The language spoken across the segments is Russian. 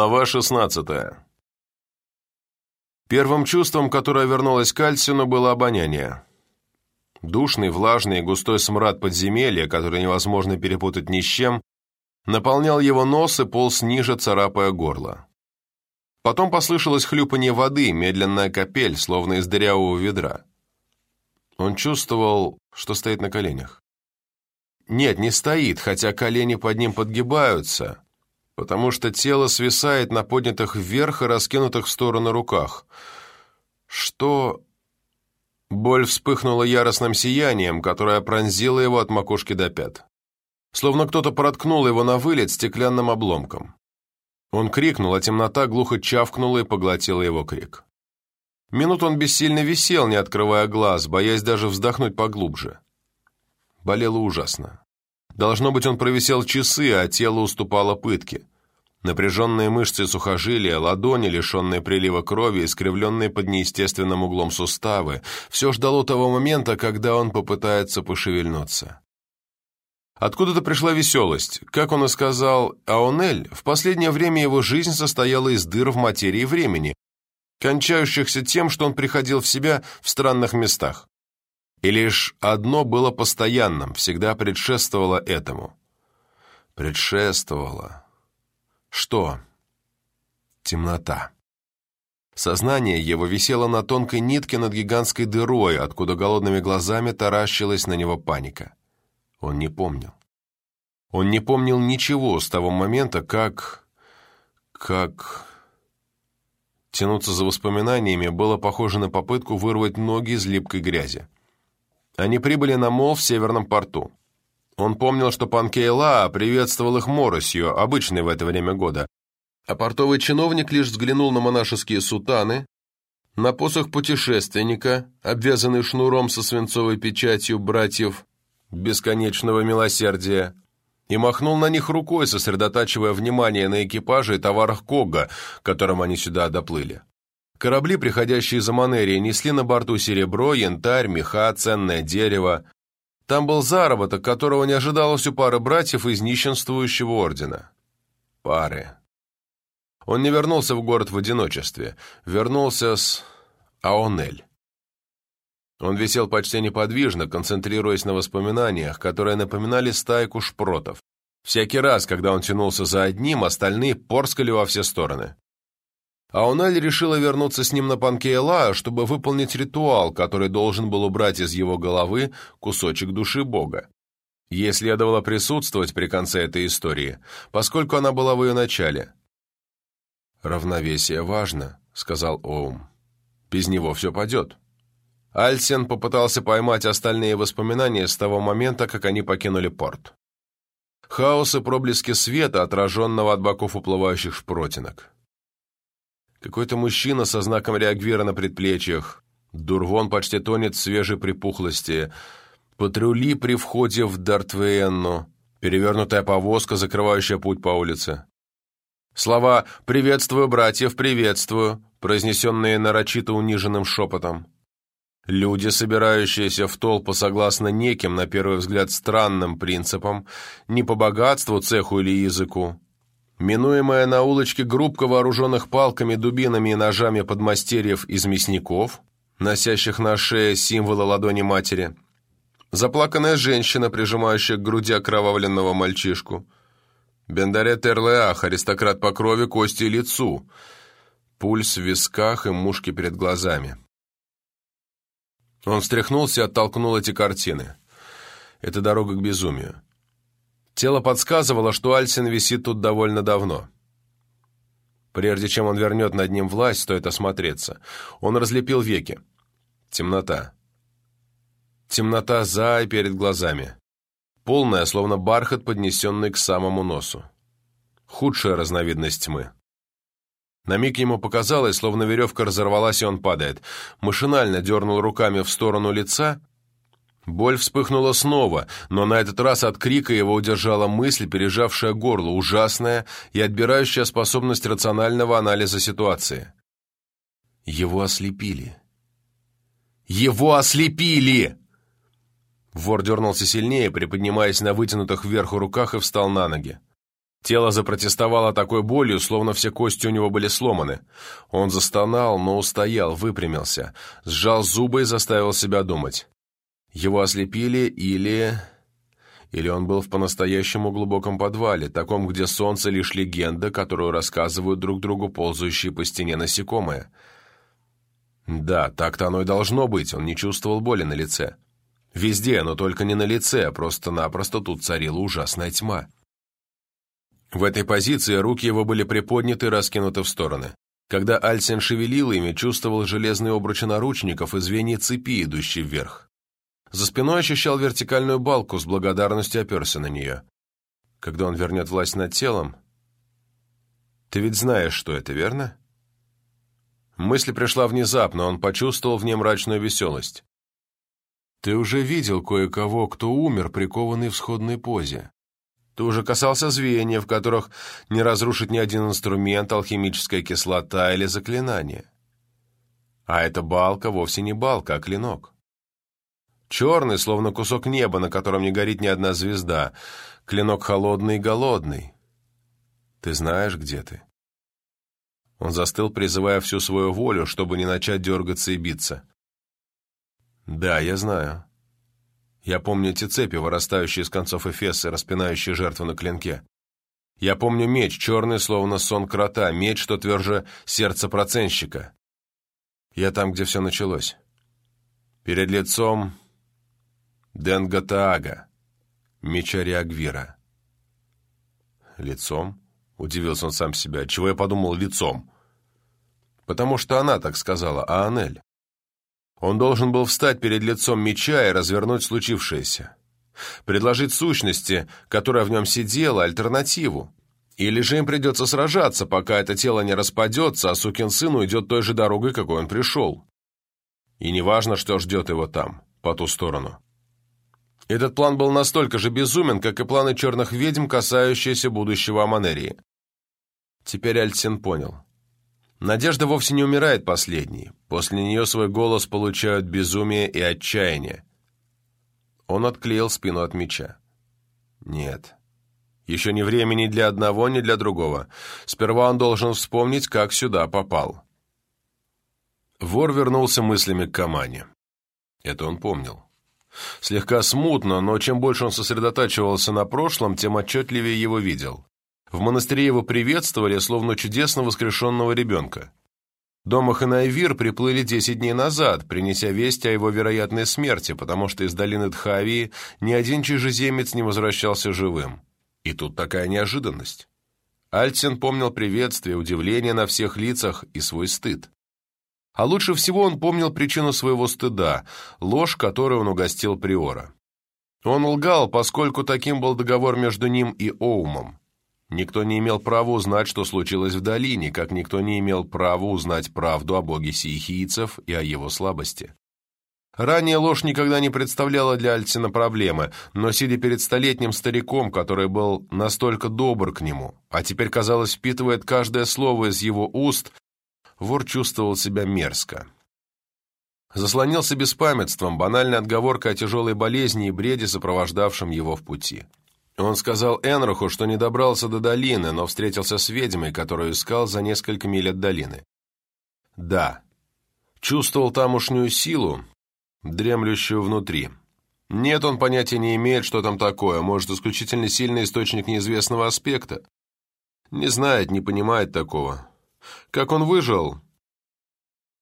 Глава 16 Первым чувством, которое вернулось к Альсину, было обоняние. Душный, влажный и густой смрад подземелья, который невозможно перепутать ни с чем, наполнял его нос и полз ниже, царапая горло. Потом послышалось хлюпанье воды, медленная капель, словно из дырявого ведра. Он чувствовал, что стоит на коленях. Нет, не стоит, хотя колени под ним подгибаются, потому что тело свисает на поднятых вверх и раскинутых в стороны руках. Что... Боль вспыхнула яростным сиянием, которое пронзило его от макушки до пят. Словно кто-то проткнул его на вылет стеклянным обломком. Он крикнул, а темнота глухо чавкнула и поглотила его крик. Минут он бессильно висел, не открывая глаз, боясь даже вздохнуть поглубже. Болело ужасно. Должно быть, он провисел часы, а тело уступало пытке. Напряженные мышцы сухожилия, ладони, лишенные прилива крови, искривленные под неестественным углом суставы, все ждало того момента, когда он попытается пошевельнуться. Откуда-то пришла веселость. Как он и сказал Аонель, в последнее время его жизнь состояла из дыр в материи времени, кончающихся тем, что он приходил в себя в странных местах. И лишь одно было постоянным, всегда предшествовало этому. Предшествовало. Что? Темнота. Сознание его висело на тонкой нитке над гигантской дырой, откуда голодными глазами таращилась на него паника. Он не помнил. Он не помнил ничего с того момента, как... как... Тянуться за воспоминаниями было похоже на попытку вырвать ноги из липкой грязи. Они прибыли на мол в Северном порту. Он помнил, что Панкейла приветствовал их моросью, обычной в это время года. А портовый чиновник лишь взглянул на монашеские сутаны, на посох путешественника, обвязанный шнуром со свинцовой печатью братьев бесконечного милосердия, и махнул на них рукой, сосредотачивая внимание на экипаже и товарах Кога, которым они сюда доплыли. Корабли, приходящие за Манерии, несли на борту серебро, янтарь, меха, ценное дерево. Там был заработок, которого не ожидалось у пары братьев из нищенствующего ордена. Пары. Он не вернулся в город в одиночестве. Вернулся с Аонель. Он висел почти неподвижно, концентрируясь на воспоминаниях, которые напоминали стайку шпротов. Всякий раз, когда он тянулся за одним, остальные порскали во все стороны. А Аунель решила вернуться с ним на Панкейла, чтобы выполнить ритуал, который должен был убрать из его головы кусочек души Бога. Ей следовало присутствовать при конце этой истории, поскольку она была в ее начале. «Равновесие важно», — сказал Оум. «Без него все падет». Альсен попытался поймать остальные воспоминания с того момента, как они покинули порт. Хаос и проблески света, отраженного от боков уплывающих шпротинок. Какой-то мужчина со знаком реагвира на предплечьях. Дурвон почти тонет в свежей припухлости. Патрули при входе в Дартвейенну. Перевернутая повозка, закрывающая путь по улице. Слова «Приветствую, братьев, приветствую», произнесенные нарочито униженным шепотом. Люди, собирающиеся в толпу согласно неким, на первый взгляд, странным принципам, не по богатству, цеху или языку. Минуемая на улочке группка вооруженных палками, дубинами и ножами подмастерьев из мясников, носящих на шее символы ладони матери. Заплаканная женщина, прижимающая к груди окровавленного мальчишку. Бендарет Эрлеах, аристократ по крови, кости и лицу. Пульс в висках и мушки перед глазами. Он встряхнулся и оттолкнул эти картины. Это дорога к безумию. Тело подсказывало, что Альсин висит тут довольно давно. Прежде чем он вернет над ним власть, стоит осмотреться. Он разлепил веки. Темнота. Темнота за и перед глазами. Полная, словно бархат, поднесенный к самому носу. Худшая разновидность тьмы. На миг ему показалось, словно веревка разорвалась, и он падает. Машинально дернул руками в сторону лица. Боль вспыхнула снова, но на этот раз от крика его удержала мысль, пережавшая горло, ужасная и отбирающая способность рационального анализа ситуации. Его ослепили. Его ослепили! Вор дернулся сильнее, приподнимаясь на вытянутых вверх руках и встал на ноги. Тело запротестовало такой болью, словно все кости у него были сломаны. Он застонал, но устоял, выпрямился, сжал зубы и заставил себя думать. Его ослепили или... Или он был в по-настоящему глубоком подвале, таком, где солнце лишь легенда, которую рассказывают друг другу ползающие по стене насекомые. Да, так-то оно и должно быть, он не чувствовал боли на лице. Везде, но только не на лице, просто-напросто тут царила ужасная тьма. В этой позиции руки его были приподняты и раскинуты в стороны. Когда Альсен шевелил ими, чувствовал железные обручи наручников и звенья цепи, идущие вверх. За спиной ощущал вертикальную балку, с благодарностью оперся на нее. Когда он вернет власть над телом... Ты ведь знаешь, что это, верно? Мысль пришла внезапно, он почувствовал в ней мрачную веселость. Ты уже видел кое-кого, кто умер, прикованный в сходной позе. Ты уже касался звеньев, в которых не разрушит ни один инструмент, алхимическая кислота или заклинание. А эта балка вовсе не балка, а клинок. Черный, словно кусок неба, на котором не горит ни одна звезда. Клинок холодный и голодный. Ты знаешь, где ты? Он застыл, призывая всю свою волю, чтобы не начать дергаться и биться. Да, я знаю. Я помню эти цепи, вырастающие из концов эфеса, распинающие жертву на клинке. Я помню меч, черный, словно сон крота, меч, что тверже сердце проценщика. Я там, где все началось. Перед лицом Денгатаага, меча Риагвира. Лицом? Удивился он сам себя. Чего я подумал лицом? Потому что она так сказала, а Анель. Он должен был встать перед лицом меча и развернуть случившееся. Предложить сущности, которая в нем сидела, альтернативу. Или же им придется сражаться, пока это тело не распадется, а сукин сын уйдет той же дорогой, какой он пришел. И неважно, что ждет его там, по ту сторону. Этот план был настолько же безумен, как и планы черных ведьм, касающиеся будущего Аманерии. Теперь Альтсен понял. Надежда вовсе не умирает последней. После нее свой голос получают безумие и отчаяние. Он отклеил спину от меча. Нет. Еще не время ни для одного, ни для другого. Сперва он должен вспомнить, как сюда попал. Вор вернулся мыслями к Камане. Это он помнил. Слегка смутно, но чем больше он сосредотачивался на прошлом, тем отчетливее его видел. В монастыре его приветствовали, словно чудесно воскрешенного ребенка. Дома Ханайвир приплыли десять дней назад, принеся весть о его вероятной смерти, потому что из долины Дхавии ни один чужеземец не возвращался живым. И тут такая неожиданность. Альтсен помнил приветствие, удивление на всех лицах и свой стыд. А лучше всего он помнил причину своего стыда – ложь, которую он угостил Приора. Он лгал, поскольку таким был договор между ним и Оумом. Никто не имел права узнать, что случилось в долине, как никто не имел права узнать правду о боге сиихийцев и о его слабости. Ранее ложь никогда не представляла для Альцина проблемы, но сидя перед столетним стариком, который был настолько добр к нему, а теперь, казалось, впитывает каждое слово из его уст, вор чувствовал себя мерзко. Заслонился беспамятством, банальной отговоркой о тяжелой болезни и бреде, сопровождавшем его в пути. Он сказал Энруху, что не добрался до долины, но встретился с ведьмой, которую искал за несколько миль от долины. Да, чувствовал тамошнюю силу, дремлющую внутри. Нет, он понятия не имеет, что там такое, может, исключительно сильный источник неизвестного аспекта. Не знает, не понимает такого. Как он выжил?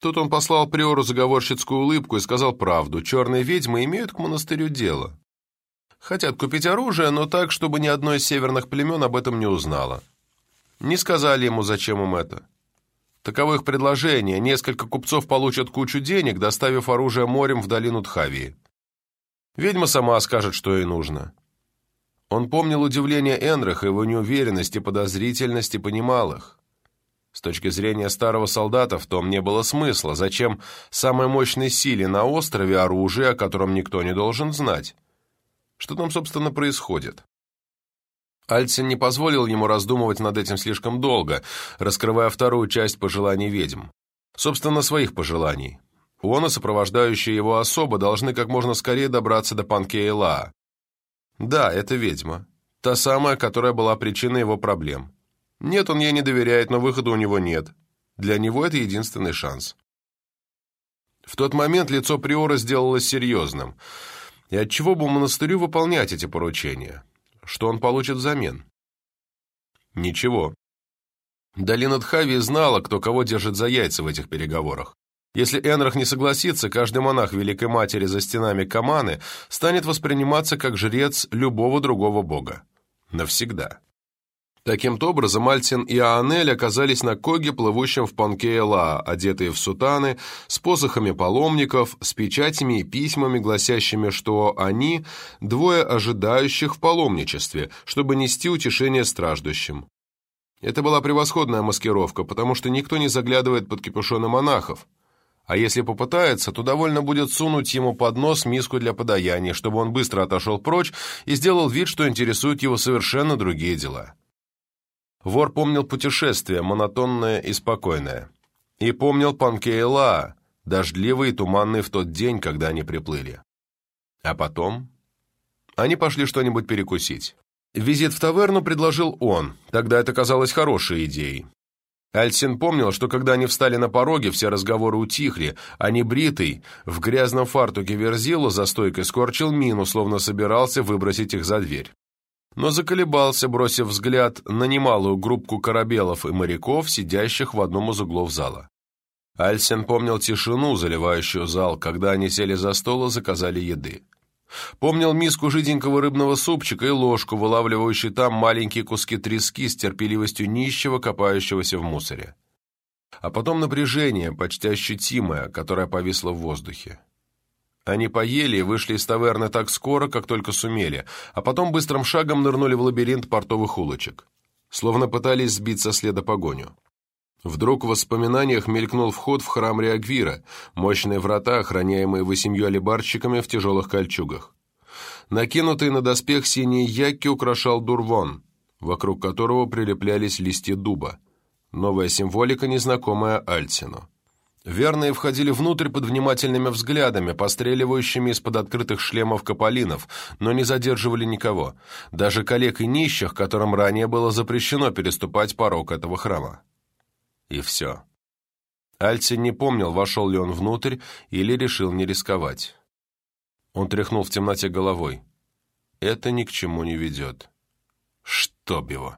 Тут он послал приору заговорщицкую улыбку и сказал правду. Черные ведьмы имеют к монастырю дело. Хотят купить оружие, но так, чтобы ни одно из северных племен об этом не узнало. Не сказали ему, зачем им это. Таково их предложение. Несколько купцов получат кучу денег, доставив оружие морем в долину Тхавии. Ведьма сама скажет, что ей нужно. Он помнил удивление Энраха, его неуверенность и подозрительность и понимал их. С точки зрения старого солдата в том не было смысла. Зачем самой мощной силе на острове оружие, о котором никто не должен знать? Что там, собственно, происходит? Альцин не позволил ему раздумывать над этим слишком долго, раскрывая вторую часть пожеланий ведьм. Собственно, своих пожеланий. Он и сопровождающие его особо должны как можно скорее добраться до Панкейлаа. Да, это ведьма. Та самая, которая была причиной его проблем. Нет, он ей не доверяет, но выхода у него нет. Для него это единственный шанс. В тот момент лицо Приора сделалось серьезным. И отчего бы монастырю выполнять эти поручения? Что он получит взамен? Ничего. Долина Дхави знала, кто кого держит за яйца в этих переговорах. Если Энрах не согласится, каждый монах Великой Матери за стенами Каманы станет восприниматься как жрец любого другого бога. Навсегда. Таким-то образом Альтин и Аанель оказались на коге, плывущем в Панкеэла, одетые в сутаны, с посохами паломников, с печатями и письмами, гласящими, что они – двое ожидающих в паломничестве, чтобы нести утешение страждущим. Это была превосходная маскировка, потому что никто не заглядывает под капюшоны монахов. А если попытается, то довольно будет сунуть ему под нос миску для подаяния, чтобы он быстро отошел прочь и сделал вид, что интересуют его совершенно другие дела. Вор помнил путешествие, монотонное и спокойное. И помнил Панкейла, дождливый и туманный в тот день, когда они приплыли. А потом... Они пошли что-нибудь перекусить. Визит в таверну предложил он, тогда это казалось хорошей идеей. Альсин помнил, что когда они встали на пороге, все разговоры утихли, а небритый, в грязном фартуке Верзилу за стойкой скорчил мину, словно собирался выбросить их за дверь. Но заколебался, бросив взгляд на немалую группку корабелов и моряков, сидящих в одном из углов зала. Альсин помнил тишину, заливающую зал, когда они сели за стол и заказали еды. Помнил миску жиденького рыбного супчика и ложку, вылавливающую там маленькие куски трески с терпеливостью нищего, копающегося в мусоре. А потом напряжение, почти ощутимое, которое повисло в воздухе. Они поели и вышли из таверны так скоро, как только сумели, а потом быстрым шагом нырнули в лабиринт портовых улочек. Словно пытались сбить со следа погоню. Вдруг в воспоминаниях мелькнул вход в храм Реагвира, мощные врата, охраняемые восемью алибарщиками в тяжелых кольчугах. Накинутый на доспех синий якки украшал дурвон, вокруг которого прилеплялись листья дуба. Новая символика, незнакомая Альтину. Верные входили внутрь под внимательными взглядами, постреливающими из-под открытых шлемов каполинов, но не задерживали никого, даже коллег и нищих, которым ранее было запрещено переступать порог этого храма. И все. Альцин не помнил, вошел ли он внутрь или решил не рисковать. Он тряхнул в темноте головой. Это ни к чему не ведет. Чтоб его!